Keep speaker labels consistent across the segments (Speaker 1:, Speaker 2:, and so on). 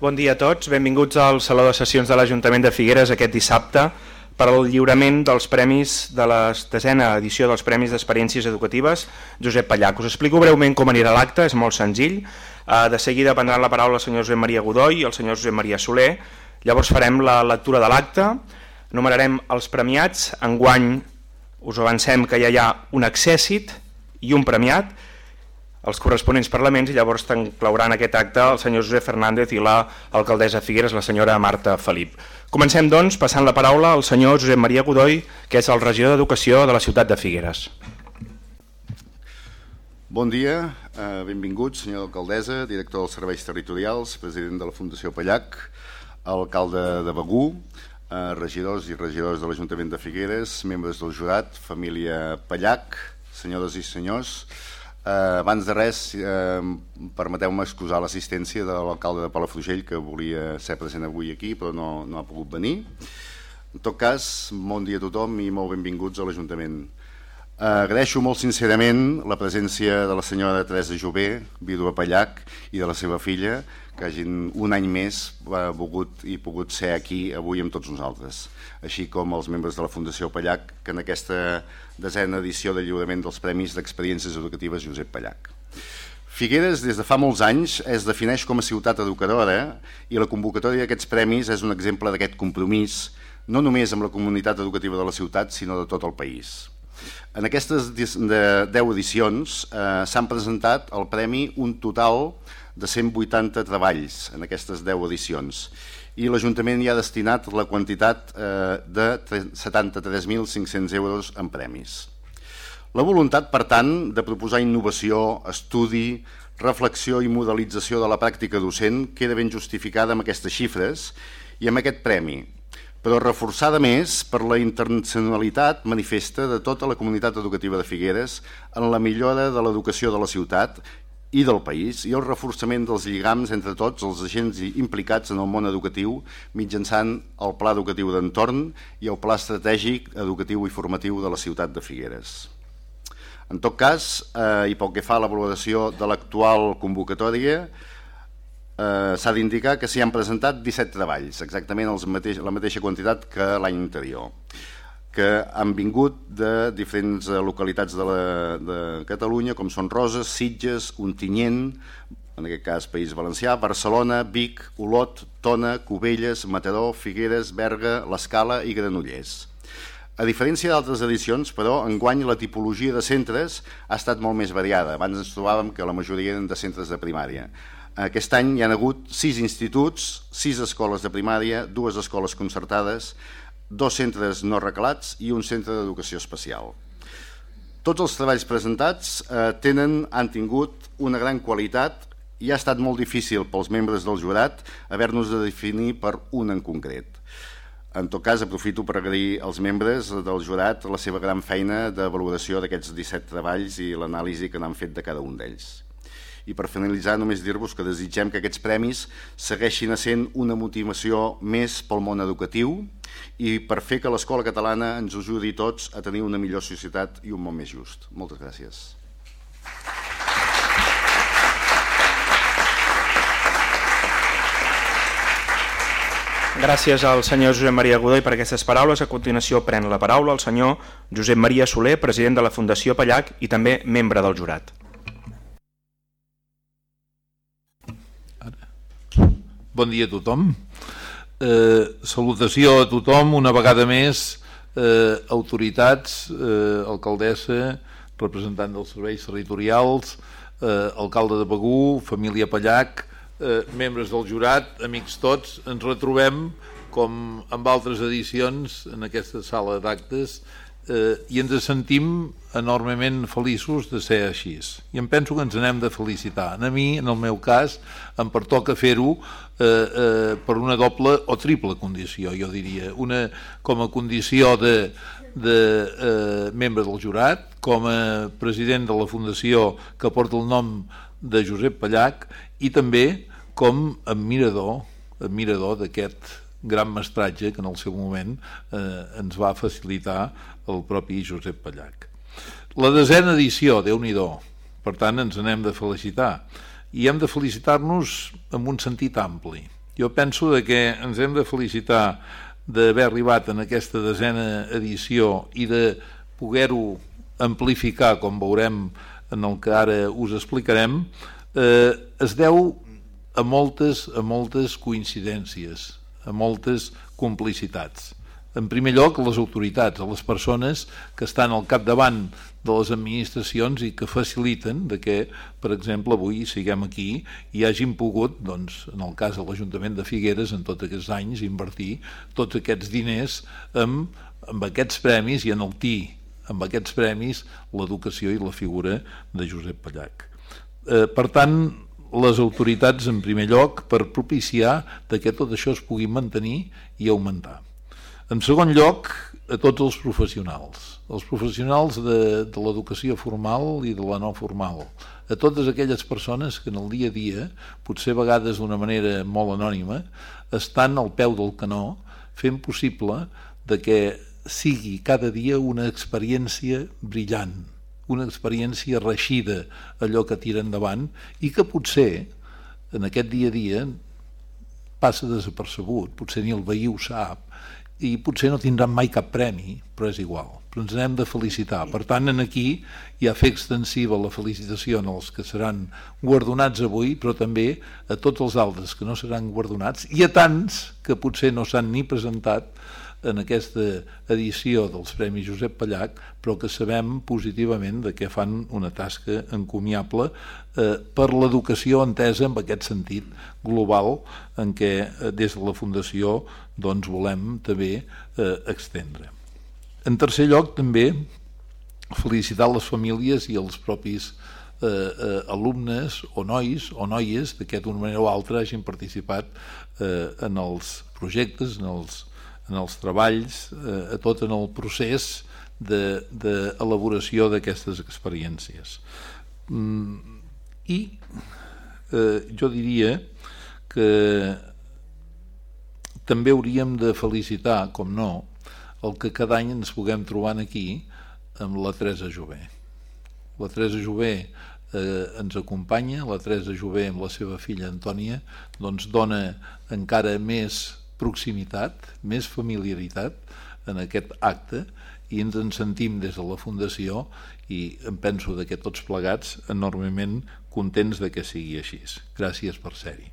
Speaker 1: Bon dia a tots, benvinguts al Saló de Sessions de l'Ajuntament de Figueres aquest dissabte per al lliurament dels premis de la desena edició dels Premis d'Experiències Educatives Josep Pallac. Us explico breument com anirà l'acte, és molt senzill. Eh, de seguida prendran la paraula el senyor Josep Maria Godoy i el senyor Josep Maria Soler. Llavors farem la lectura de l'acte, numerarem els premiats. Enguany us avancem que ja hi ha un accèssit i un premiat els corresponents parlaments i llavors t'enclauran aquest acte el senyor Josep Fernández i l'alcaldessa Figueres, la senyora Marta Felip. Comencem, doncs, passant la paraula al senyor Josep Maria Godoy, que és el regidor d'Educació de la ciutat de Figueres.
Speaker 2: Bon dia, eh, benvinguts, senyor alcaldessa, director dels serveis territorials, president de la Fundació Pallac, alcalde de Begú, eh, regidors i regidors de l'Ajuntament de Figueres, membres del jurat, família Pallac, senyores i senyors, Eh, abans de res, eh, permeteu-me excusar l'assistència de l'alcalde de Palafrugell que volia ser present avui aquí però no, no ha pogut venir. En tot cas, bon dia a tothom i molt benvinguts a l'Ajuntament. Eh, agraeixo molt sincerament la presència de la senyora Teresa Jové, vídua Pallac, i de la seva filla, que hagin un any més eh, volgut i pogut ser aquí avui amb tots nosaltres, així com els membres de la Fundació Pallac, que en aquesta desena edició de lliurament dels Premis d'Experiències Educatives Josep Pallac. Figueres, des de fa molts anys, es defineix com a ciutat educadora i la convocatòria d'aquests premis és un exemple d'aquest compromís, no només amb la comunitat educativa de la ciutat, sinó de tot el país. En aquestes 10 edicions eh, s'han presentat al premi un total de 180 treballs en aquestes 10 edicions i l'Ajuntament hi ha destinat la quantitat eh, de 73.500 euros en premis. La voluntat, per tant, de proposar innovació, estudi, reflexió i modelització de la pràctica docent queda ben justificada amb aquestes xifres i amb aquest premi, però reforçada més per la internacionalitat manifesta de tota la comunitat educativa de Figueres en la millora de l'educació de la ciutat i del país i el reforçament dels lligams entre tots els agents implicats en el món educatiu mitjançant el Pla Educatiu d'Entorn i el Pla Estratègic Educatiu i Formatiu de la ciutat de Figueres. En tot cas, eh, i pel que fa a la valoració de l'actual convocatòria, eh, s'ha d'indicar que s'hi han presentat 17 treballs, exactament els mateix, la mateixa quantitat que l'any anterior que han vingut de diferents eh, localitats de, la, de Catalunya, com són Roses, Sitges, Ontinyent, en aquest cas País Valencià, Barcelona, Vic, Olot, Tona, Cubelles, Mataró, Figueres, Berga, l'Escala i Granollers. A diferència d'altres edicions, però, enguany la tipologia de centres ha estat molt més variada. Abans ens trobàvem que la majoria eren de centres de primària. Aquest any hi ha hagut sis instituts, sis escoles de primària, dues escoles concertades, dos centres no recalats i un centre d'educació especial. Tots els treballs presentats eh, tenen, han tingut una gran qualitat i ha estat molt difícil pels membres del jurat haver-nos de definir per un en concret. En tot cas, aprofito per agrair als membres del jurat la seva gran feina de valoració d'aquests 17 treballs i l'anàlisi que n'han fet de cada un d'ells. I per finalitzar, només dir-vos que desitgem que aquests premis segueixin sent una motivació més pel món educatiu i per fer que l'escola catalana ens ajudi tots a tenir una millor societat i un món més just. Moltes gràcies.
Speaker 1: Gràcies al senyor Josep Maria Godoy per aquestes paraules. A continuació pren la paraula el senyor Josep Maria Soler, president de la Fundació Pallac i també membre del jurat.
Speaker 3: Bon dia a tothom. Eh, salutació a tothom, una vegada més, eh, autoritats, eh, alcaldessa, representant dels serveis territorials, eh, alcalde de Begú, família Pallac, eh, membres del jurat, amics tots, ens retrobem com amb altres edicions en aquesta sala d'actes eh, i ens sentim enormement feliços de ser així. I em penso que ens anem de felicitar. A mi, en el meu cas, em pertoca fer-ho eh, eh, per una doble o triple condició, jo diria. Una com a condició de, de eh, membre del jurat, com a president de la fundació que porta el nom de Josep Pallac i també com admirador, admirador d'aquest gran mestratge que en el seu moment eh, ens va facilitar el propi Josep Pallac. La desena edició, déu nhi per tant ens anem de felicitar i hem de felicitar-nos amb un sentit ampli. Jo penso de que ens hem de felicitar d'haver arribat en aquesta desena edició i de poder-ho amplificar, com veurem en el que ara us explicarem, eh, es deu a moltes, a moltes coincidències, a moltes complicitats. En primer lloc, les autoritats, les persones que estan al capdavant de les administracions i que faciliten de que, per exemple, avui siguem aquí i hagin pogut, doncs, en el cas de l'Ajuntament de Figueres, en tots aquests anys, invertir tots aquests diners en, en aquests premis i en el TI, amb aquests premis, l'educació i la figura de Josep Pallac. Eh, per tant, les autoritats, en primer lloc, per propiciar que tot això es pugui mantenir i augmentar. En segon lloc, a tots els professionals, els professionals de, de l'educació formal i de la no formal, a totes aquelles persones que en el dia a dia, potser a vegades d'una manera molt anònima, estan al peu del canó fent possible de que sigui cada dia una experiència brillant, una experiència reixida, allò que tira endavant, i que potser en aquest dia a dia passa desapercebut, potser ni el veí ho sap, i potser no tindran mai cap premi, però és igual però ens hem de felicitar. Per tant, en aquí ja fer extensiva la felicitació als que seran guardonats avui, però també a tots els altres que no seran guardonats i a tants que potser no s'han ni presentat en aquesta edició dels Premis Josep Pallac, però que sabem positivament de que fan una tasca encomiable eh, per l'educació entesa en aquest sentit global en què eh, des de la Fundació doncs, volem també eh, extendre. En tercer lloc, també felicitar les famílies i els propis eh, eh, alumnes o nois o noies que d'una manera o altra hagin participat eh, en els projectes, en els en els treballs, eh, a tot en el procés d'elaboració de, d'aquestes experiències. Mm, I eh, jo diria que també hauríem de felicitar, com no, el que cada any ens puguem trobar aquí amb la Teresa Jové. La Teresa Jové eh, ens acompanya, la Teresa Jové amb la seva filla Antònia doncs dona encara més proximitat, més familiaritat en aquest acte i ens en sentim des de la Fundació i em penso de que tots plegats enormement contents de que sigui així. Gràcies per ser-hi.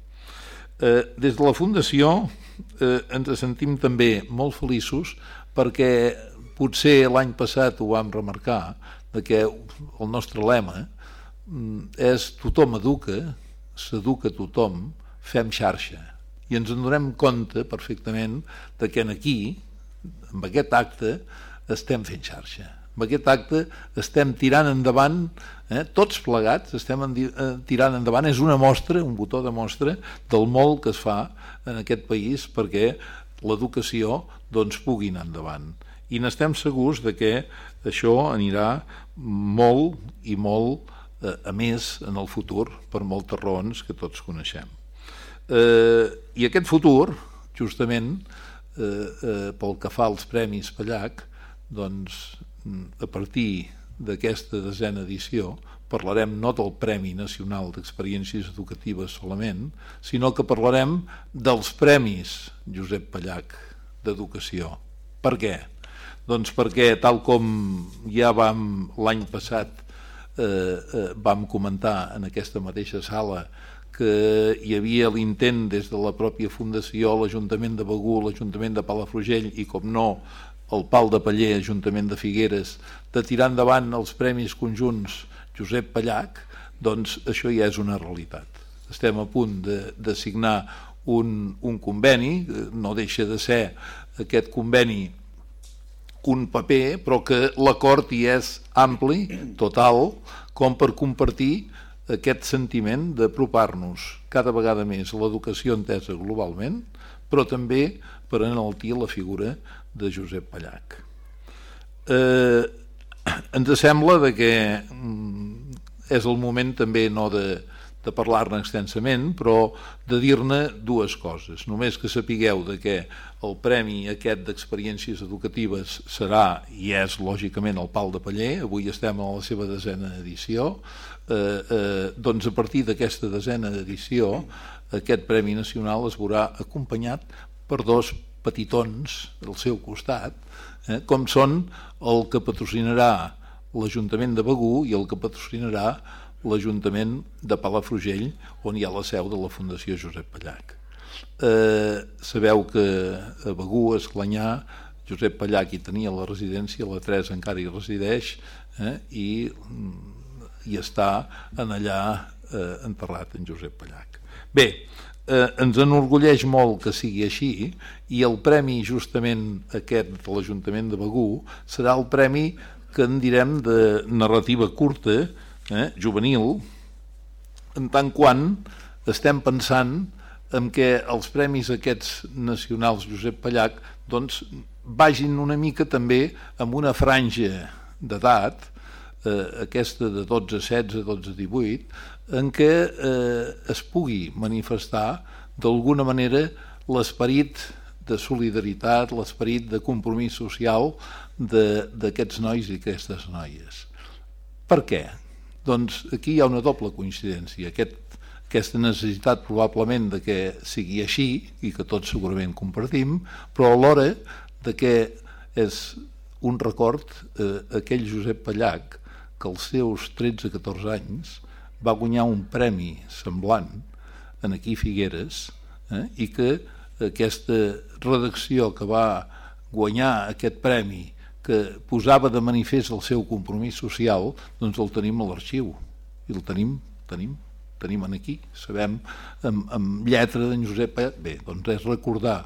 Speaker 3: Eh, des de la Fundació eh, ens sentim també molt feliços perquè potser l'any passat ho vam remarcar de que el nostre lema mm, és tothom educa, s'educa tothom, fem xarxa i ens en donem compte perfectament de que en aquí, amb aquest acte, estem fent xarxa. Amb aquest acte estem tirant endavant, eh, tots plegats estem en, eh, tirant endavant, és una mostra, un botó de mostra del molt que es fa en aquest país perquè l'educació doncs, pugui anar endavant. I n'estem segurs de que això anirà molt i molt eh, a més en el futur per moltes raons que tots coneixem. Eh, I aquest futur, justament, eh, eh, pel que fa als Premis Pallac, doncs, a partir d'aquesta desena edició parlarem no del Premi Nacional d'Experiències Educatives solament, sinó que parlarem dels Premis Josep Pallac d'Educació. Per què? Doncs perquè, tal com ja vam l'any passat eh, eh, vam comentar en aquesta mateixa sala que hi havia l'intent des de la pròpia Fundació, l'Ajuntament de Begú, l'Ajuntament de Palafrugell i, com no, el Pal de Paller, Ajuntament de Figueres, de tirar endavant els premis conjunts Josep Pallac, doncs això ja és una realitat. Estem a punt de, de signar un, un conveni, no deixa de ser aquest conveni un paper, però que l'acord hi és ampli, total, com per compartir aquest sentiment d'apropar-nos cada vegada més a l'educació entesa globalment, però també per enaltir la figura de Josep Pallac. Eh, ens sembla de que mm, és el moment també no de, de parlar-ne extensament, però de dir-ne dues coses. Només que sapigueu de que el premi aquest d'experiències educatives serà i és lògicament el Pal de Paller, avui estem a la seva desena edició, eh, eh, doncs a partir d'aquesta desena edició aquest Premi Nacional es veurà acompanyat per dos petitons al seu costat, eh, com són el que patrocinarà l'Ajuntament de Begú i el que patrocinarà l'Ajuntament de Palafrugell, on hi ha la seu de la Fundació Josep Pallac. Eh, sabeu que a Begú, a Esclanyà, Josep Pallac hi tenia la residència, la Teresa encara hi resideix eh, i, i està en allà eh, enterrat en Josep Pallac. Bé, eh, ens enorgulleix molt que sigui així i el premi justament aquest de l'Ajuntament de Begú serà el premi que en direm de narrativa curta, eh, juvenil, en tant quan estem pensant en què els premis aquests nacionals Josep Pallac doncs, vagin una mica també amb una franja d'edat, eh, aquesta de 12, 16, 12, 18, en què eh, es pugui manifestar d'alguna manera l'esperit de solidaritat, l'esperit de compromís social d'aquests nois i aquestes noies. Per què? Doncs aquí hi ha una doble coincidència. Aquest, aquesta necessitat probablement de que sigui així i que tots segurament compartim, però alhora de que és un record eh, aquell Josep Pallac que als seus 13-14 anys va guanyar un premi semblant en aquí Figueres eh, i que aquesta redacció que va guanyar aquest premi que posava de manifest el seu compromís social, doncs el tenim a l'arxiu i el tenim, tenim, tenim en aquí, sabem, amb, amb lletra d'en Josep. Bé, doncs és recordar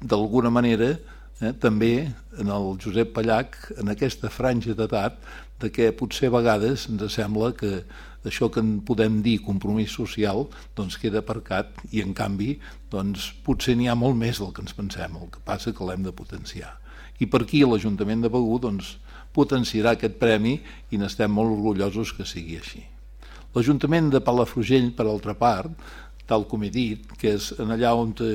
Speaker 3: d'alguna manera eh, també en el Josep Pallac, en aquesta franja d'edat, de que potser a vegades ens sembla que això que en podem dir compromís social doncs queda aparcat i en canvi doncs, potser n'hi ha molt més del que ens pensem, el que passa que l'hem de potenciar. I per aquí l'Ajuntament de Begú doncs, potenciarà aquest premi i n'estem molt orgullosos que sigui així. L'Ajuntament de Palafrugell, per altra part, tal com he dit, que és en allà on te,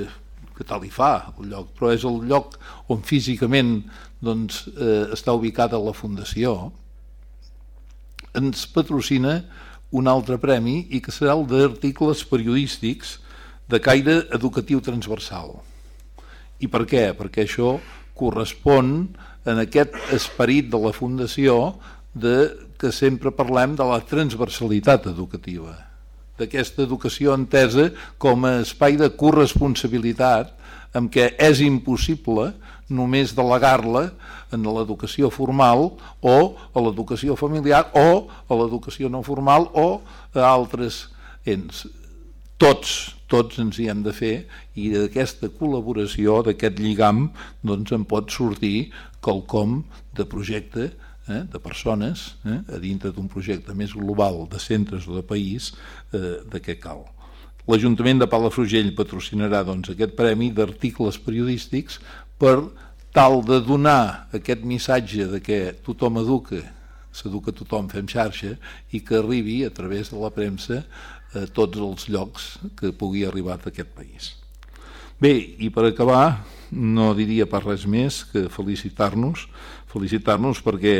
Speaker 3: que tal hi fa el lloc, però és el lloc on físicament doncs, eh, està ubicada la Fundació, ens patrocina un altre premi i que serà el d'articles periodístics de caire educatiu transversal. I per què? Perquè això correspon en aquest esperit de la Fundació de que sempre parlem de la transversalitat educativa, d'aquesta educació entesa com a espai de corresponsabilitat amb què és impossible només delegar-la en l'educació formal o a l'educació familiar o a l'educació no formal o a altres ens. Tots, tots ens hi hem de fer i d'aquesta col·laboració, d'aquest lligam, doncs en pot sortir quelcom de projecte eh, de persones eh, a dintre d'un projecte més global de centres o de país eh, de què cal. L'Ajuntament de Palafrugell patrocinarà doncs, aquest premi d'articles periodístics per tal de donar aquest missatge de que tothom educa, s'educa tothom, fem xarxa, i que arribi a través de la premsa a tots els llocs que pugui arribar d'aquest país. Bé, i per acabar, no diria per res més que felicitar-nos, felicitar-nos perquè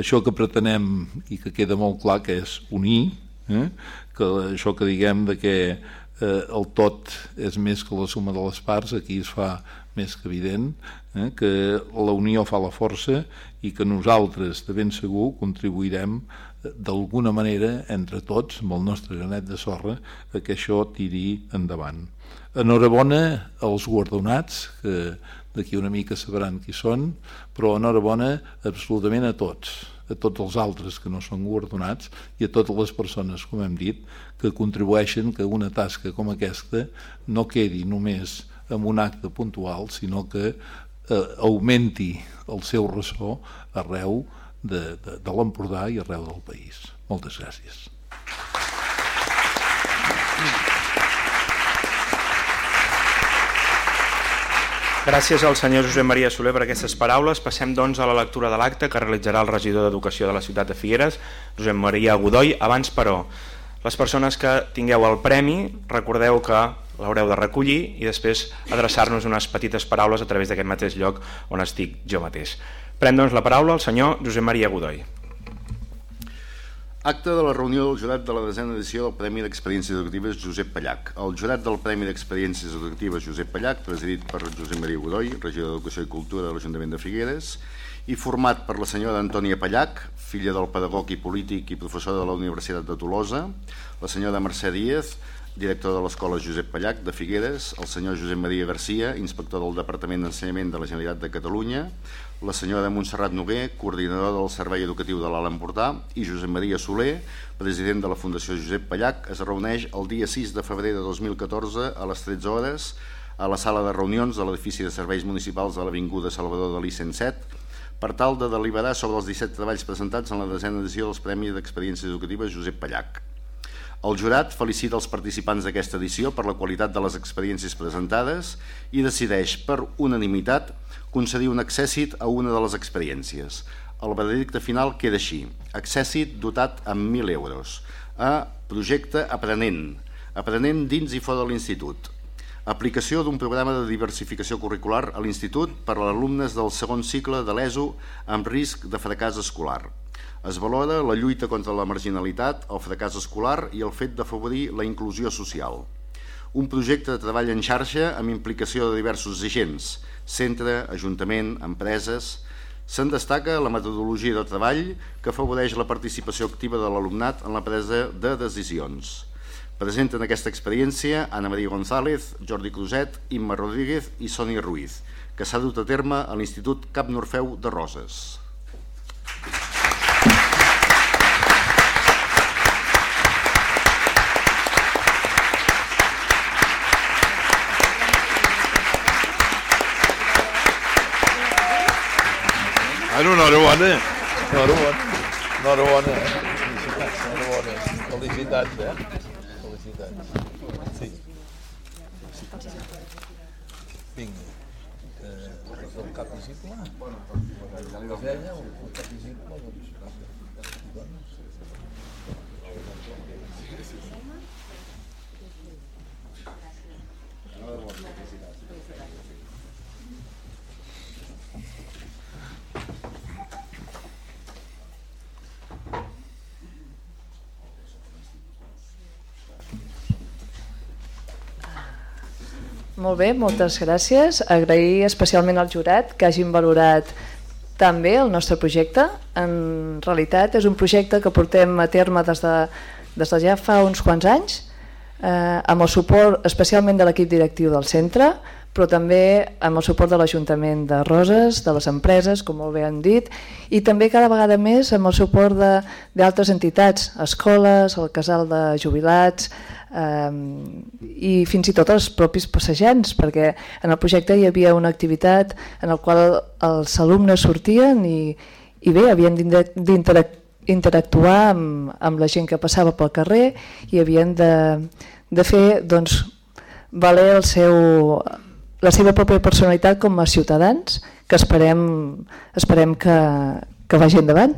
Speaker 3: això que pretenem i que queda molt clar que és unir, eh? que això que diguem de que eh, el tot és més que la suma de les parts, aquí es fa més que evident, eh, que la unió fa la força i que nosaltres, de ben segur, contribuirem eh, d'alguna manera entre tots, amb el nostre granet de sorra, que això tiri endavant. Enhorabona als guardonats, que d'aquí una mica sabran qui són, però enhorabona absolutament a tots, a tots els altres que no són guardonats i a totes les persones, com hem dit, que contribueixen que una tasca com aquesta no quedi només en un acte puntual, sinó que eh, augmenti el seu ressò arreu de, de, de l'Empordà i arreu del país. Moltes gràcies.
Speaker 1: Gràcies al senyor Josep Maria Soler per aquestes paraules. Passem doncs a la lectura de l'acte que realitzarà el regidor d'Educació de la ciutat de Figueres, Josep Maria Godoy. Abans, però, les persones que tingueu el premi, recordeu que l'haureu de recollir i després adreçar-nos unes petites paraules a través d'aquest mateix lloc on estic jo mateix. Pren doncs la paraula el senyor Josep Maria Godoy.
Speaker 2: Acte de la reunió del jurat de la desena edició del Premi d'Experiències Educatives Josep Pallac. El jurat del Premi d'Experiències Educatives Josep Pallac, presidit per Josep Maria Godoy, regidor d'Educació i Cultura de l'Ajuntament de Figueres, i format per la senyora Antònia Pallac, filla del pedagog i polític i professor de la Universitat de Tolosa, la senyora Mercè Díaz, director de l'Escola Josep Pallac de Figueres, el senyor Josep Maria Garcia, inspector del Departament d'Ensenyament de la Generalitat de Catalunya, la senyora Montserrat Noguer, coordinador del Servei Educatiu de l'Alt Empordà, i Josep Maria Soler, president de la Fundació Josep Pallac, es reuneix el dia 6 de febrer de 2014 a les 13 hores a la sala de reunions de l'edifici de serveis municipals de l'Avinguda Salvador Dalí 107 per tal de deliberar sobre els 17 treballs presentats en la desena edició dels Premis d'Experiències Educatives Josep Pallac. El jurat felicita els participants d'aquesta edició per la qualitat de les experiències presentades i decideix per unanimitat concedir un accèssit a una de les experiències. El veredicte final queda així. Accèssit dotat amb 1.000 euros. A projecte aprenent. Aprenent dins i fora de l'institut. Aplicació d'un programa de diversificació curricular a l'institut per a alumnes del segon cicle de l'ESO amb risc de fracàs escolar es valora la lluita contra la marginalitat, el fracàs escolar i el fet d'afavorir la inclusió social. Un projecte de treball en xarxa amb implicació de diversos agents, centre, ajuntament, empreses... Se'n destaca la metodologia de treball que afavoreix la participació activa de l'alumnat en la presa de decisions. Presenten aquesta experiència Ana Maria González, Jordi Cruzet, Imma Rodríguez i Sònia Ruiz, que s'ha dut a terme a l'Institut Cap Norfeu de Roses.
Speaker 3: Bueno, enhorabona. Enhorabona. Enhorabona. Enhorabona. Felicitats, eh? Felicitats. Sí. Vinga. Eh, el cap visible? La feina, el cap visible, doncs...
Speaker 4: Molt bé, moltes gràcies. Agrair especialment al jurat que hagin valorat també el nostre projecte. En realitat és un projecte que portem a terme des de, des de ja fa uns quants anys, eh, amb el suport especialment de l'equip directiu del centre, però també amb el suport de l'Ajuntament de Roses, de les empreses, com molt bé han dit, i també cada vegada més amb el suport d'altres entitats, escoles, el casal de jubilats, eh, i fins i tot els propis passejants, perquè en el projecte hi havia una activitat en la qual els alumnes sortien i, i bé, havien d'interactuar amb, amb la gent que passava pel carrer i havien de, de fer doncs, valer el seu, la seva pròpia personalitat com a ciutadans que esperem, esperem que, que vagi endavant.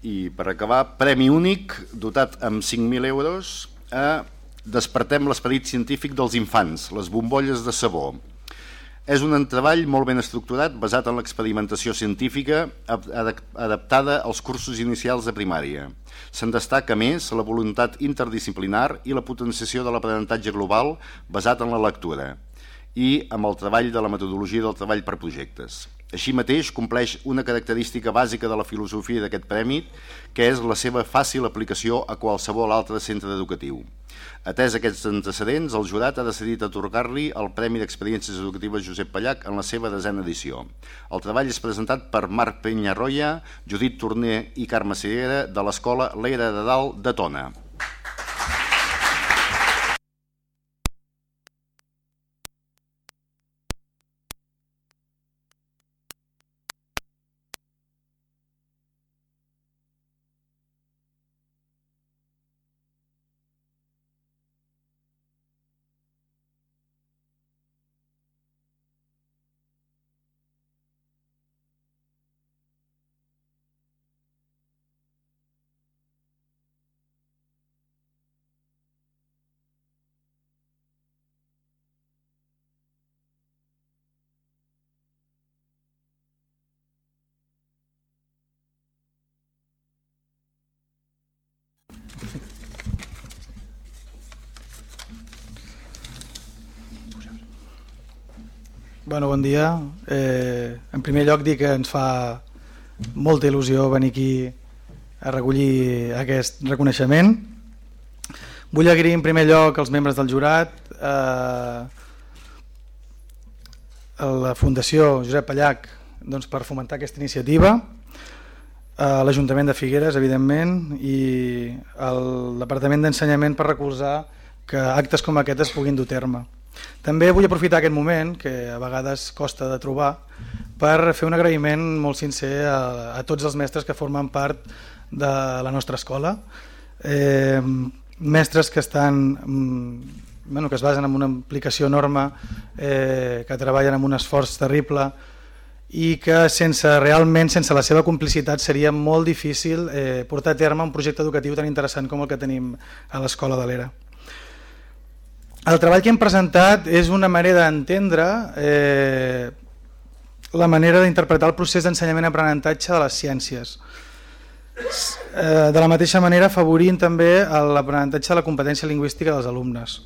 Speaker 2: I per acabar, premi únic dotat amb 5.000 euros a Despertem l'esperit científic dels infants, les bombolles de sabó. És un treball molt ben estructurat basat en l'experimentació científica adaptada als cursos inicials de primària. Se'n destaca més la voluntat interdisciplinar i la potenciació de l'aprenentatge global basat en la lectura i amb el treball de la metodologia del treball per projectes. Així mateix, compleix una característica bàsica de la filosofia d'aquest premi, que és la seva fàcil aplicació a qualsevol altre centre educatiu. Atès aquests antecedents, el jurat ha decidit atorgar-li el Premi d'Experiències Educatives Josep Pallac en la seva desena edició. El treball és presentat per Marc Penyarroia, Judit Torner i Carme Seguera de l'Escola L'Era de Dalt de Tona.
Speaker 5: Bueno, bon dia. Eh, en primer lloc dir que ens fa molta il·lusió venir aquí a recollir aquest reconeixement. Vull agrair en primer lloc als membres del jurat, eh, a la Fundació Josep Pallac doncs, per fomentar aquesta iniciativa, a l'Ajuntament de Figueres, evidentment, i al Departament d'Ensenyament per recolzar que actes com aquest es puguin dur terme. També vull aprofitar aquest moment, que a vegades costa de trobar, per fer un agraïment molt sincer a, a tots els mestres que formen part de la nostra escola. Eh, mestres que estan mm, bueno, que es basen en una implicació enorme, eh, que treballen amb un esforç terrible i que sense realment, sense la seva complicitat, seria molt difícil eh, portar a terme un projecte educatiu tan interessant com el que tenim a l'Escola de l'Era. El treball que hem presentat és una manera d'entendre eh, la manera d'interpretar el procés d'ensenyament-aprenentatge de les ciències. Eh, de la mateixa manera afavorint també l'aprenentatge de la competència lingüística dels alumnes.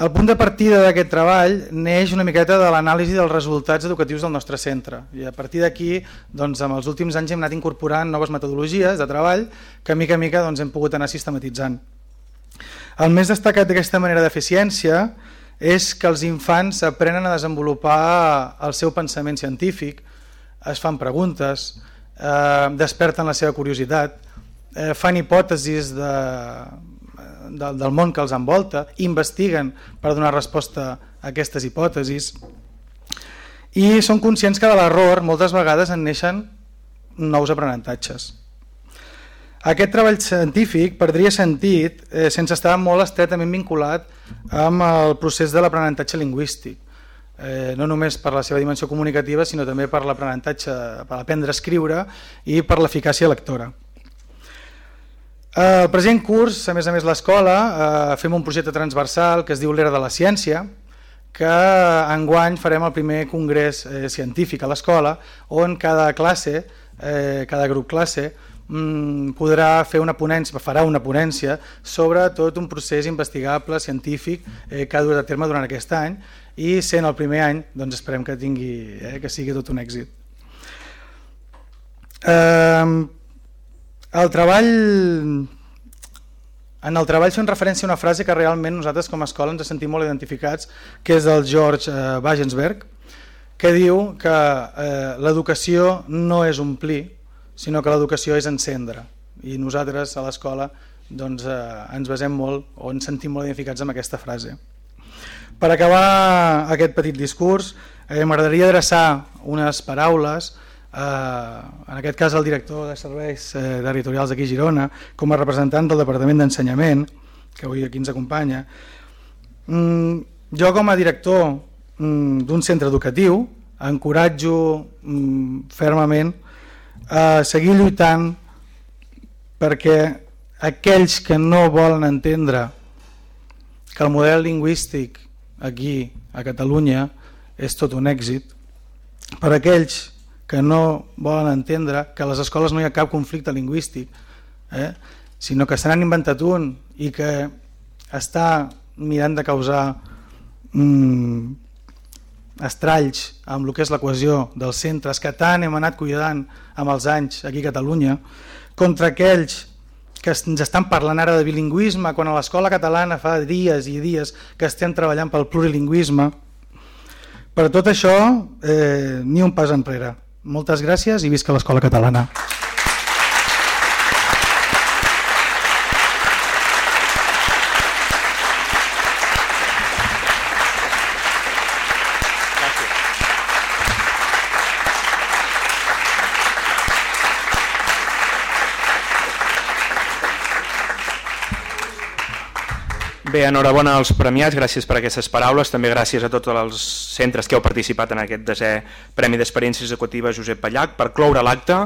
Speaker 5: El punt de partida d'aquest treball neix una miqueta de l'anàlisi dels resultats educatius del nostre centre i a partir d'aquí doncs, amb els últims anys hem anat incorporant noves metodologies de treball que mica a mica doncs, hem pogut anar sistematitzant. El més destacat d'aquesta manera d'eficiència és que els infants aprenen a desenvolupar el seu pensament científic, es fan preguntes, eh, desperten la seva curiositat, eh, fan hipòtesis de, de, del món que els envolta, investiguen per donar resposta a aquestes hipòtesis i són conscients que de l'error moltes vegades en neixen nous aprenentatges. Aquest treball científic perdria sentit eh, sense estar molt estretament vinculat amb el procés de l'aprenentatge lingüístic, eh, no només per la seva dimensió comunicativa, sinó també per l'aprenentatge, per aprendre a escriure i per l'eficàcia lectora. El present curs, a més a més l'escola, eh, fem un projecte transversal que es diu l'era de la ciència, que enguany farem el primer congrés eh, científic a l'escola, on cada classe, eh, cada grup classe, podrà fer una ponència, farà una ponència sobre tot un procés investigable, científic, eh, que ha dut a terme durant aquest any i sent el primer any doncs esperem que tingui eh, que sigui tot un èxit. Eh, el treball en el treball fem referència a una frase que realment nosaltres com a escola ens sentim molt identificats, que és del George eh, Wagensberg, que diu que eh, l'educació no és omplir, sinó que l'educació és encendre i nosaltres a l'escola doncs, eh, ens basem molt o ens sentim molt identificats amb aquesta frase. Per acabar aquest petit discurs eh, m'agradaria adreçar unes paraules eh, en aquest cas el director de serveis eh, territorials d'aquí Girona com a representant del Departament d'Ensenyament que avui aquí ens acompanya mm, jo com a director mm, d'un centre educatiu encoratjo mm, fermament a seguir lluitant perquè aquells que no volen entendre que el model lingüístic aquí a Catalunya és tot un èxit, per aquells que no volen entendre que a les escoles no hi ha cap conflicte lingüístic, eh? sinó que se n'han inventat un i que està mirant de causar mm, estralls amb el que és la cohesió dels centres que tant hem anat cuidant amb els anys aquí a Catalunya, contra aquells que ens estan parlant ara de bilingüisme quan a l'escola catalana fa dies i dies que estem treballant pel plurilingüisme. Per tot això, eh, ni un pas enrere. Moltes gràcies i visca l'escola catalana.
Speaker 1: Bé, enhorabona als premiats, gràcies per aquestes paraules, també gràcies a tots els centres que heu participat en aquest desè Premi d'Experiències Executives Josep Pallac. Per cloure l'acte,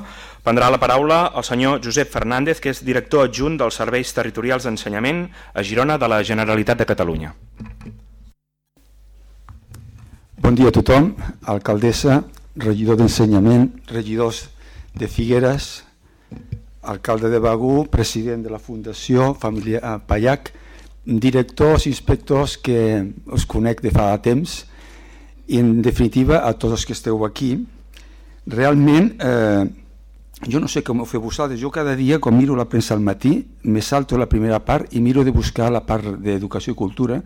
Speaker 1: prendrà la paraula el senyor Josep Fernández, que és director adjunt dels Serveis Territorials d'Ensenyament a Girona de la Generalitat de Catalunya.
Speaker 6: Bon dia a tothom, alcaldessa, regidor d'Ensenyament, regidors de Figueres, alcalde de Bagú, president de la Fundació Família Pallac, directors i inspectors que us conec de fa temps i en definitiva a tots els que esteu aquí realment eh, jo no sé com ho feu vosaltres, jo cada dia quan miro la premsa al matí me salto la primera part i miro de buscar la part d'educació i cultura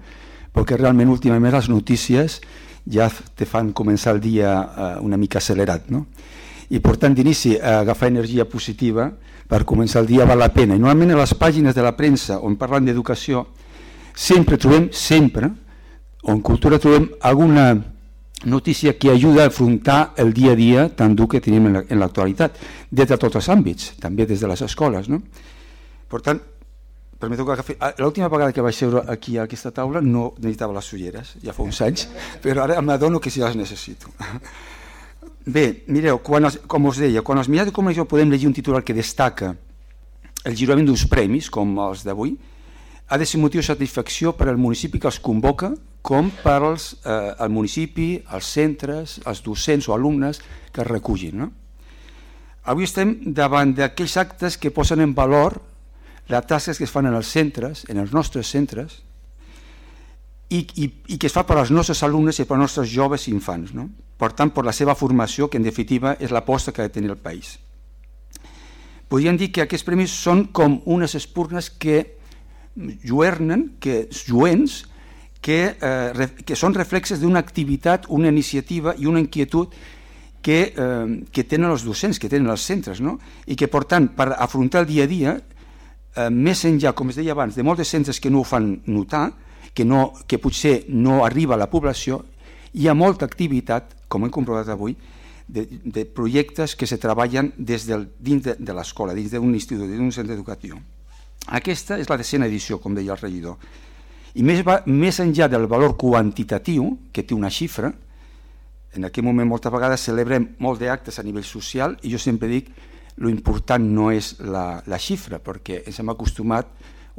Speaker 6: perquè realment últimament les notícies ja te fan començar el dia eh, una mica accelerat no? i per tant d'inici eh, agafar energia positiva per començar el dia val la pena i normalment a les pàgines de la premsa on parlen d'educació sempre trobem sempre o en cultura trobem alguna notícia que ajuda a afrontar el dia a dia tan dur que tenim en l'actualitat, des de tots els àmbits, també des de les escoles. No? Per tant, permeteu que agafi... Ah, l'última vegada que vaig seure aquí a aquesta taula no necessitava les ulleres, ja fa uns anys, però ara m'adono que sí les necessito. Bé, mireu, quan els, com us deia, quan els mitjans de comunicació podem llegir un titular que destaca el girament d'uns premis, com els d'avui, ha de ser motiu de satisfacció per al municipi que els convoca com per als, eh, al municipi, als centres, als docents o alumnes que es recullin. No? Avui estem davant d'aquells actes que posen en valor les tasques que es fan en els centres, en els nostres centres, i, i, i que es fa per als nostres alumnes i per als nostres joves i infants. No? Per tant, per la seva formació, que en definitiva és l'aposta que ha de tenir el país. Podríem dir que aquests premis són com unes espurnes que lluernen, que lluents, que, eh, que són reflexes d'una activitat, una iniciativa i una inquietud que, eh, que tenen els docents, que tenen els centres, no? i que, per tant, per afrontar el dia a dia, eh, més enllà, com es deia abans, de molts centres que no ho fan notar, que, no, que potser no arriba a la població, hi ha molta activitat, com hem comprovat avui, de, de projectes que se treballen des del, dins de, de l'escola, dins d'un institut, dins d'un centre educatiu. Aquesta és la decena edició, com deia el regidor. I més, va, més enllà del valor quantitatiu, que té una xifra, en aquest moment moltes vegades celebrem molt d'actes a nivell social i jo sempre dic lo important no és la, la xifra, perquè ens hem acostumat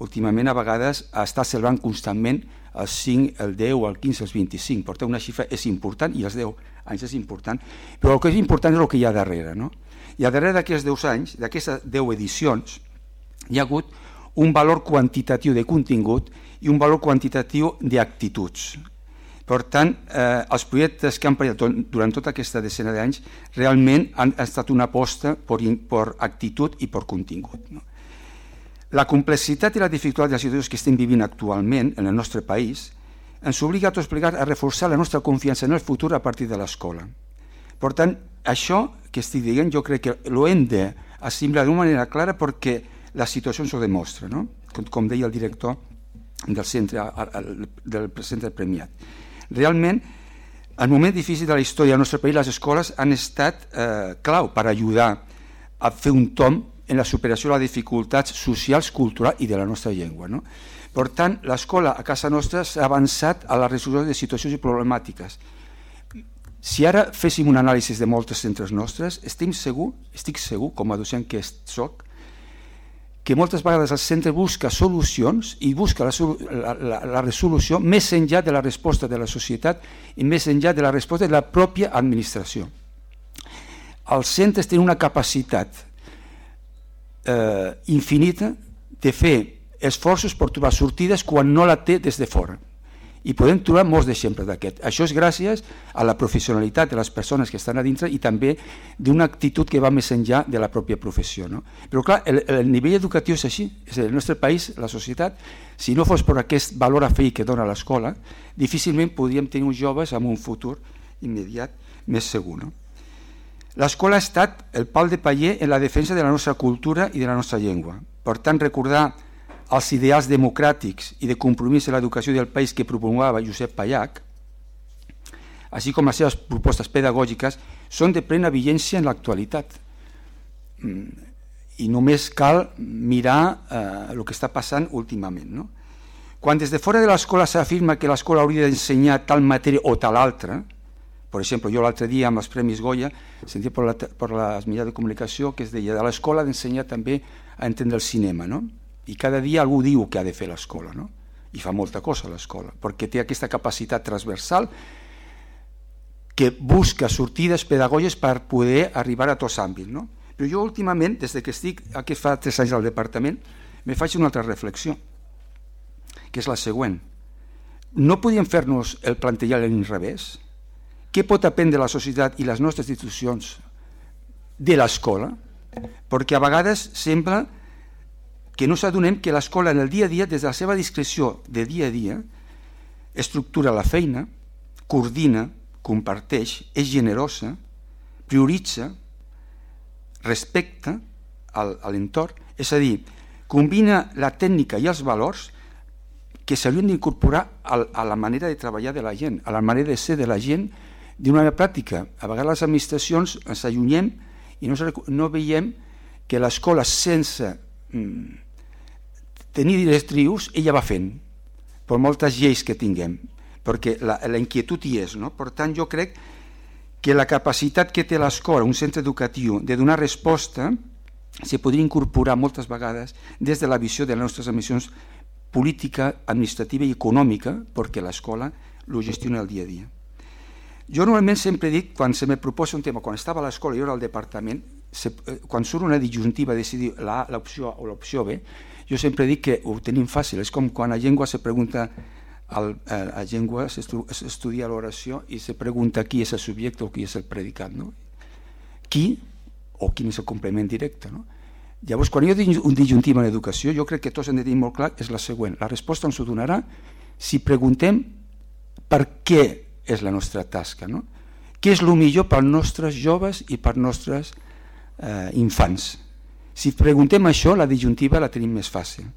Speaker 6: últimament a vegades a estar celebrant constantment el 5, el 10, el 15, el 25. Per tant, una xifra és important i els 10 anys és important, però el que és important és el que hi ha darrere. No? I a darrere d'aquests 10 anys, d'aquestes 10 edicions, hi ha hagut un valor quantitatiu de contingut i un valor quantitatiu d'actituds. Per tant, eh, els projectes que han parat durant tota aquesta decena d'anys realment han estat una aposta per, per actitud i per contingut. No? La complexitat i la dificultat de les situacions que estem vivint actualment en el nostre país ens obliga a tots plegats a reforçar la nostra confiança en el futur a partir de l'escola. Per tant, això que estic dient jo crec que ho hem d'assimilar d'una manera clara perquè la situació ens ho demostra, no? com, com deia el director del centre, del centre premiat. Realment, en moment difícil de la història del nostre país, les escoles han estat eh, clau per ajudar a fer un tom en la superació de les dificultats socials, culturals i de la nostra llengua. No? Per tant, l'escola a casa nostra s'ha avançat a la resolució de situacions i problemàtiques. Si ara féssim un anàlisi de molts centres nostres, estic segur, estic segur com a docent que soc, que moltes vegades el centre busca solucions i busca la, la, la resolució més enllà de la resposta de la societat i més enllà de la resposta de la pròpia administració. Els centres tenen una capacitat eh, infinita de fer esforços per trobar sortides quan no la té des de fora i podem trobar molts d'exemples d'aquest. Això és gràcies a la professionalitat de les persones que estan a dintre i també d'una actitud que va més enllà de la pròpia professió. No? Però clar, el, el nivell educatiu és així. És el nostre país, la societat, si no fos per aquest valor afegit que dona l'escola, difícilment podríem tenir uns joves amb un futur immediat més segur. No? L'escola ha estat el pal de paller en la defensa de la nostra cultura i de la nostra llengua. Per tant, recordar els ideals democràtics i de compromís en l'educació del país que promulgava Josep Pallac, així com les seves propostes pedagògiques, són de plena vigència en l'actualitat. Mm, I només cal mirar eh, el que està passant últimament. No? Quan des de fora de l'escola s'afirma que l'escola hauria d'ensenyar tal matèria o tal altra, per exemple, jo l'altre dia amb els Premis Goya sentia per, la, per les mitjans de comunicació que es deia de l'escola d'ensenyar també a entendre el cinema, no? I cada dia algú diu que ha de fer l'escola, no? i fa molta cosa l'escola, perquè té aquesta capacitat transversal que busca sortides pedagògiques per poder arribar a tots àmbits. No? Però jo últimament, des que estic aquí fa tres anys al departament, me faig una altra reflexió, que és la següent. No podíem fer-nos el plantejal en revés? què pot aprendre la societat i les nostres institucions de l'escola? Perquè a vegades sembla que no s'adonem que l'escola en el dia a dia, des de la seva discreció de dia a dia, estructura la feina, coordina, comparteix, és generosa, prioritza, respecta a l'entorn, és a dir, combina la tècnica i els valors que s'haurien d'incorporar a la manera de treballar de la gent, a la manera de ser de la gent d'una manera pràctica. A vegades les administracions ens allunyem i no, no veiem que l'escola sense mm, tenir directrius ella va fent, per moltes lleis que tinguem, perquè la, la inquietud hi és. No? Per tant, jo crec que la capacitat que té l'escola, un centre educatiu, de donar resposta, se podria incorporar moltes vegades des de la visió de les nostres emissions política, administrativa i econòmica, perquè l'escola lo gestiona el dia a dia. Jo normalment sempre dic, quan se me proposa un tema, quan estava a l'escola i jo era al departament, se, eh, quan surt una disjuntiva decidir l'opció A o l'opció B, jo sempre dic que ho tenim fàcil, és com quan a llengua se pregunta al, a, llengua s'estudia l'oració i se pregunta qui és el subjecte o qui és el predicat, no? Qui o quin és el complement directe, no? Llavors, quan jo dic un disjuntiu en educació, jo crec que tots hem de tenir molt clar és la següent. La resposta ens ho donarà si preguntem per què és la nostra tasca, no? Què és el millor pels nostres joves i pels nostres eh, infants? Si preguntem això, la disjuntiva la tenim més fàcil.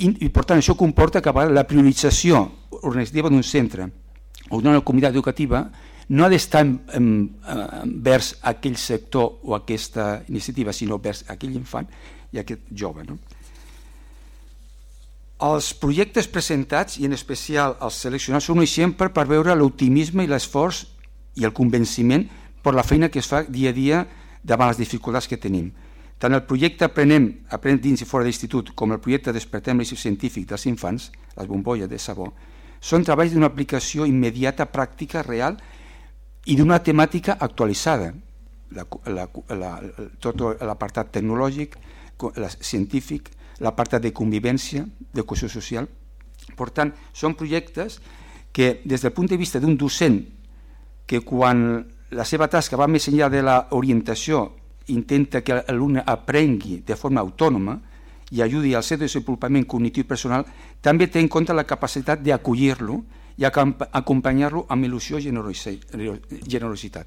Speaker 6: I, i per tant, això comporta que la priorització organitzativa d'un centre o d'una comunitat educativa no ha d'estar vers aquell sector o aquesta iniciativa, sinó vers aquell infant i aquest jove. No? Els projectes presentats, i en especial els seleccionats, són un exemple per veure l'optimisme i l'esforç i el convenciment per la feina que es fa dia a dia davant les dificultats que tenim. Tant el projecte Aprenem, Aprenem dins i fora d'institut, com el projecte Despertem l'Eixip Científic dels infants, les bombolles de sabó, són treballs d'una aplicació immediata, pràctica, real i d'una temàtica actualitzada. La, la, la, tot l'apartat tecnològic, la, científic, l'apartat de convivència, de cohesió social. Per tant, són projectes que des del punt de vista d'un docent que quan la seva tasca va més enllà de l'orientació intenta que l'alumne aprengui de forma autònoma i ajudi al seu desenvolupament cognitiu personal, també té en compte la capacitat d'acollir-lo i acompanyar-lo amb il·lusió i generositat.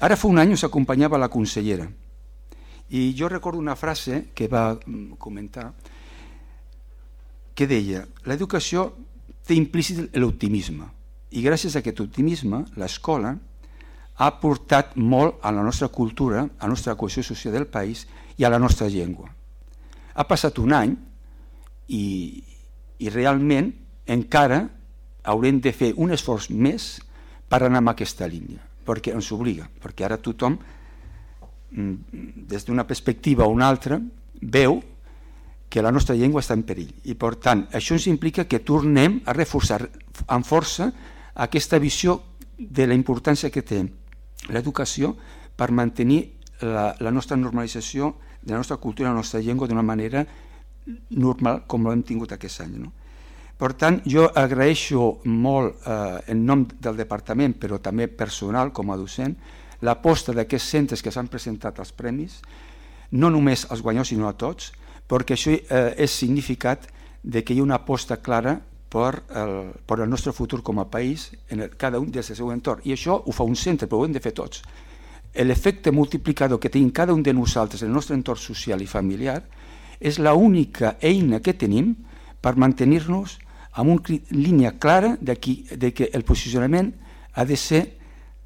Speaker 6: Ara fa un any us acompanyava la consellera i jo recordo una frase que va mm, comentar que deia l'educació té implícit l'optimisme i gràcies a aquest optimisme l'escola ha portat molt a la nostra cultura, a la nostra cohesió social del país i a la nostra llengua. Ha passat un any i, i realment encara haurem de fer un esforç més per anar en aquesta línia, perquè ens obliga, perquè ara tothom, mm, des d'una perspectiva o una altra, veu que la nostra llengua està en perill. I per tant, això ens implica que tornem a reforçar amb força aquesta visió de la importància que té l'educació per mantenir la, la nostra normalització de la nostra cultura, la nostra llengua d'una manera normal com l'hem tingut aquest any. No? Per tant, jo agraeixo molt eh, en nom del departament, però també personal com a docent, l'aposta d'aquests centres que s'han presentat als premis, no només als guanyors sinó a tots, perquè això eh, és significat de que hi ha una aposta clara per el, per el nostre futur com a país en el, cada un del seu entorn. I això ho fa un centre, però ho hem de fer tots. L'efecte multiplicador que tenim cada un de nosaltres en el nostre entorn social i familiar és l'única eina que tenim per mantenir-nos amb una línia clara de, qui, de que el posicionament ha de ser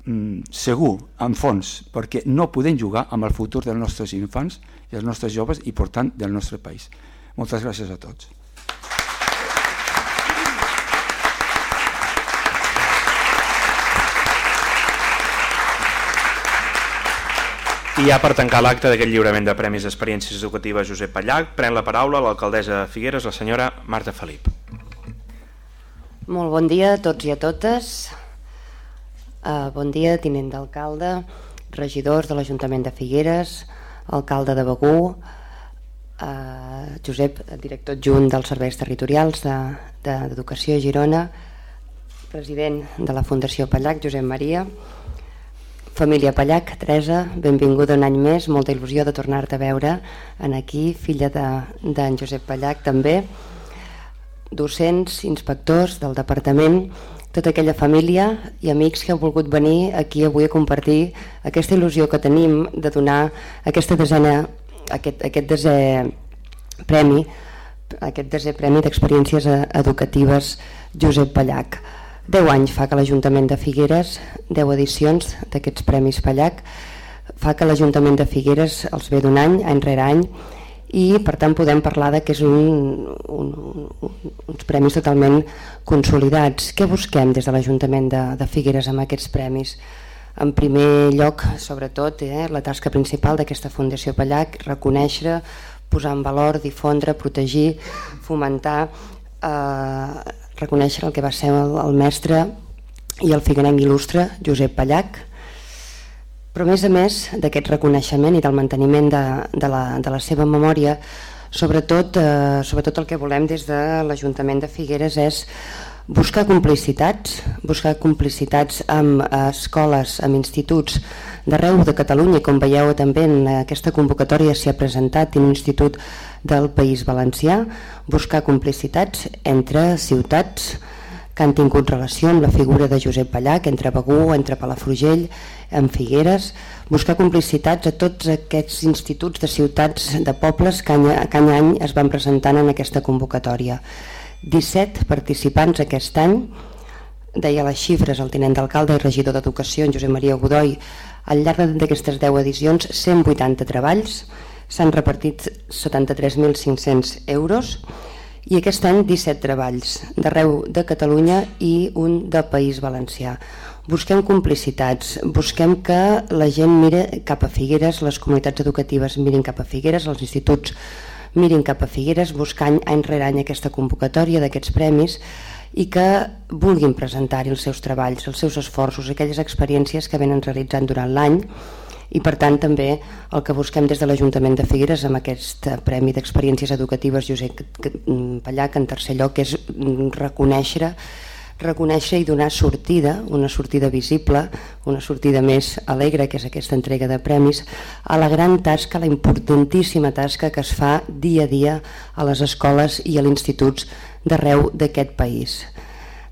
Speaker 6: mm, segur, en fons, perquè no podem jugar amb el futur dels nostres infants i els nostres joves i, per tant, del nostre país. Moltes gràcies a tots.
Speaker 1: I ja per tancar l'acte d'aquest lliurament de Premis d'Experiències Educatives Josep Pallac, pren la paraula l'alcaldessa de Figueres, la senyora Marta Felip.
Speaker 7: Molt bon dia a tots i a totes. Uh, bon dia, tinent d'alcalde, regidors de l'Ajuntament de Figueres, alcalde de Begú, uh, Josep, director adjunt dels serveis territorials d'Educació de, de, a Girona, president de la Fundació Pallac, Josep Maria, família Pallac, Teresa, benvinguda un any més, molta il·lusió de tornar-te a veure en aquí, filla d'en de, Josep Pallac també, docents, inspectors del departament, tota aquella família i amics que heu volgut venir aquí avui a compartir aquesta il·lusió que tenim de donar aquesta desena, aquest, aquest desè premi, aquest desè premi d'experiències educatives Josep Pallac. 10 anys fa que l'Ajuntament de Figueres, 10 edicions d'aquests Premis Pallac, fa que l'Ajuntament de Figueres els ve d'un any, any rere any, i per tant podem parlar de que és un, un, un, uns premis totalment consolidats. Què busquem des de l'Ajuntament de, de Figueres amb aquests premis? En primer lloc, sobretot, eh, la tasca principal d'aquesta Fundació Pallac, reconèixer, posar en valor, difondre, protegir, fomentar, eh, reconèixer el que va ser el, el mestre i el figuerenc il·lustre Josep Pallac, però a més a més d'aquest reconeixement i del manteniment de, de, la, de la seva memòria, sobretot, eh, sobretot el que volem des de l'Ajuntament de Figueres és buscar complicitats, buscar complicitats amb escoles, amb instituts d'arreu de Catalunya, com veieu també en aquesta convocatòria s'hi ha presentat en un institut del País Valencià, buscar complicitats entre ciutats que han tingut relació amb la figura de Josep Pallac, entre Begú, entre Palafrugell, en Figueres, buscar complicitats a tots aquests instituts de ciutats, de pobles que any, que any es van presentant en aquesta convocatòria. 17 participants aquest any, deia les xifres el tinent d'alcalde i regidor d'Educació, en Josep Maria Godoy, al llarg d'aquestes 10 edicions, 180 treballs, s'han repartit 73.500 euros. I aquest any 17 treballs d'arreu de Catalunya i un de País Valencià. Busquem complicitats, busquem que la gent mire cap a Figueres, les comunitats educatives mirin cap a Figueres, els instituts mirin cap a Figueres, buscant any rere any aquesta convocatòria d'aquests premis i que vulguin presentar-hi els seus treballs, els seus esforços, aquelles experiències que venen realitzant durant l'any. I per tant també el que busquem des de l'Ajuntament de Figueres amb aquest Premi d'Experiències Educatives Josep Pallac en tercer lloc és reconèixer reconèixer i donar sortida, una sortida visible, una sortida més alegre, que és aquesta entrega de premis, a la gran tasca, la importantíssima tasca que es fa dia a dia a les escoles i a els instituts d'arreu d'aquest país.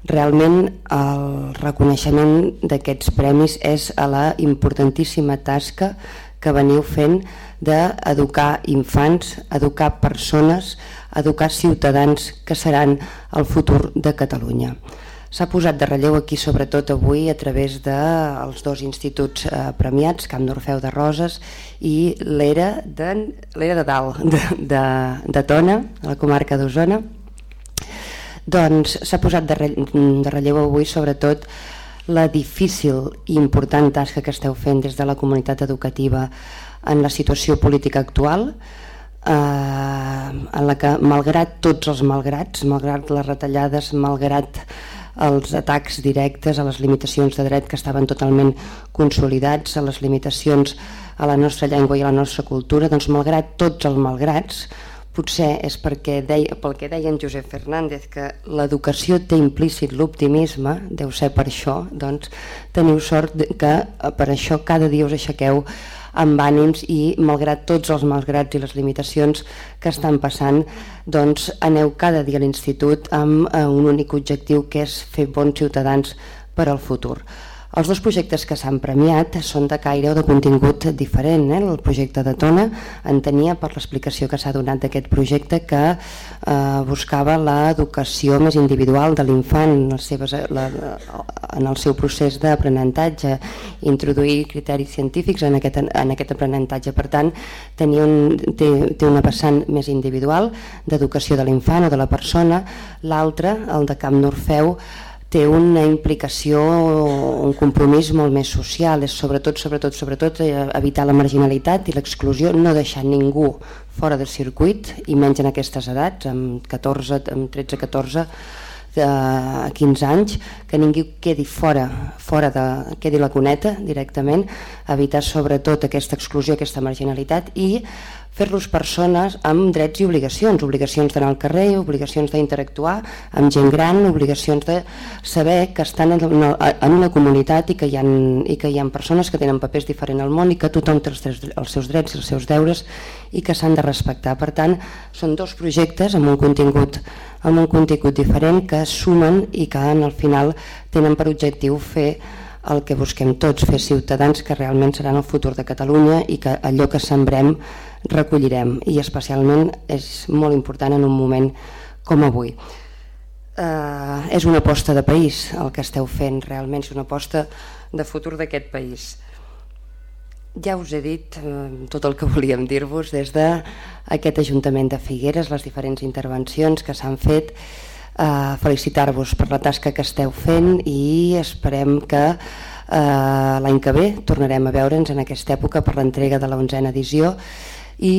Speaker 7: Realment el reconeixement d'aquests premis és a la importantíssima tasca que veniu fent d'educar infants, educar persones, educar ciutadans que seran el futur de Catalunya. S'ha posat de relleu aquí sobretot avui a través dels de dos instituts eh, premiats, Camp d'Orfeu de Roses i l'Era de, de Dalt, de, de, de Tona, a la comarca d'Osona, doncs s'ha posat de, de relleu avui sobretot la difícil i important tasca que esteu fent des de la comunitat educativa en la situació política actual, eh, en la que malgrat tots els malgrats, malgrat les retallades, malgrat els atacs directes a les limitacions de dret que estaven totalment consolidats, a les limitacions a la nostra llengua i a la nostra cultura, doncs malgrat tots els malgrats, potser és perquè deia, pel que deia en Josep Fernández que l'educació té implícit l'optimisme, deu ser per això, doncs teniu sort que eh, per això cada dia us aixequeu amb ànims i malgrat tots els malgrats i les limitacions que estan passant, doncs aneu cada dia a l'institut amb eh, un únic objectiu que és fer bons ciutadans per al futur. Els dos projectes que s'han premiat són de caire o de contingut diferent. Eh? El projecte de Tona entenia per l'explicació que s'ha donat d'aquest projecte que eh, buscava l'educació més individual de l'infant en, el seu procés d'aprenentatge, introduir criteris científics en aquest, en aquest aprenentatge. Per tant, tenia un, té, té una vessant més individual d'educació de l'infant o de la persona, l'altre, el de Camp Norfeu, té una implicació, un compromís molt més social, és sobretot, sobretot, sobretot eh, evitar la marginalitat i l'exclusió, no deixar ningú fora del circuit, i menys en aquestes edats, amb 14, amb 13-14, de 15 anys, que ningú quedi fora, fora de, quedi la cuneta directament, evitar sobretot aquesta exclusió, aquesta marginalitat i fer-los persones amb drets i obligacions, obligacions d'anar al carrer, obligacions d'interactuar amb gent gran, obligacions de saber que estan en una, en una comunitat i que, hi ha, i que hi ha persones que tenen papers diferents al món i que tothom té els, els seus drets i els seus deures i que s'han de respectar. Per tant, són dos projectes amb un contingut amb un contingut diferent que sumen i que en el final tenen per objectiu fer el que busquem tots, fer ciutadans que realment seran el futur de Catalunya i que allò que sembrem recollirem i especialment és molt important en un moment com avui. Eh, és una aposta de país el que esteu fent, realment és una aposta de futur d'aquest país. Ja us he dit eh, tot el que volíem dir-vos des d'aquest Ajuntament de Figueres, les diferents intervencions que s'han fet, eh, felicitar-vos per la tasca que esteu fent i esperem que eh, l'any que ve tornarem a veure'ns en aquesta època per l'entrega de la onzena edició i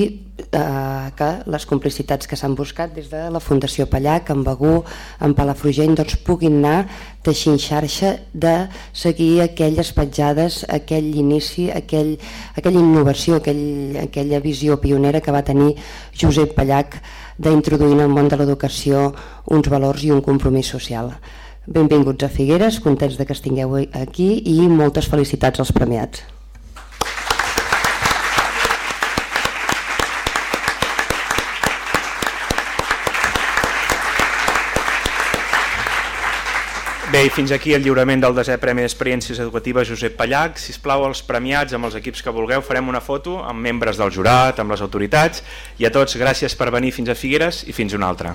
Speaker 7: eh, que les complicitats que s'han buscat des de la Fundació Pallac, en Begú, en Palafrugell, doncs puguin anar teixint xarxa de seguir aquelles petjades, aquell inici, aquell, aquella innovació, aquell, aquella visió pionera que va tenir Josep Pallac d'introduir en el món de l'educació uns valors i un compromís social. Benvinguts a Figueres, contents de que estigueu aquí i moltes felicitats als premiats.
Speaker 1: Bé, i fins aquí el lliurament del desè Premi d'Experiències Educatives Josep Pallac. Si plau els premiats amb els equips que vulgueu farem una foto amb membres del jurat, amb les autoritats i a tots gràcies per venir fins a Figueres i fins una altra.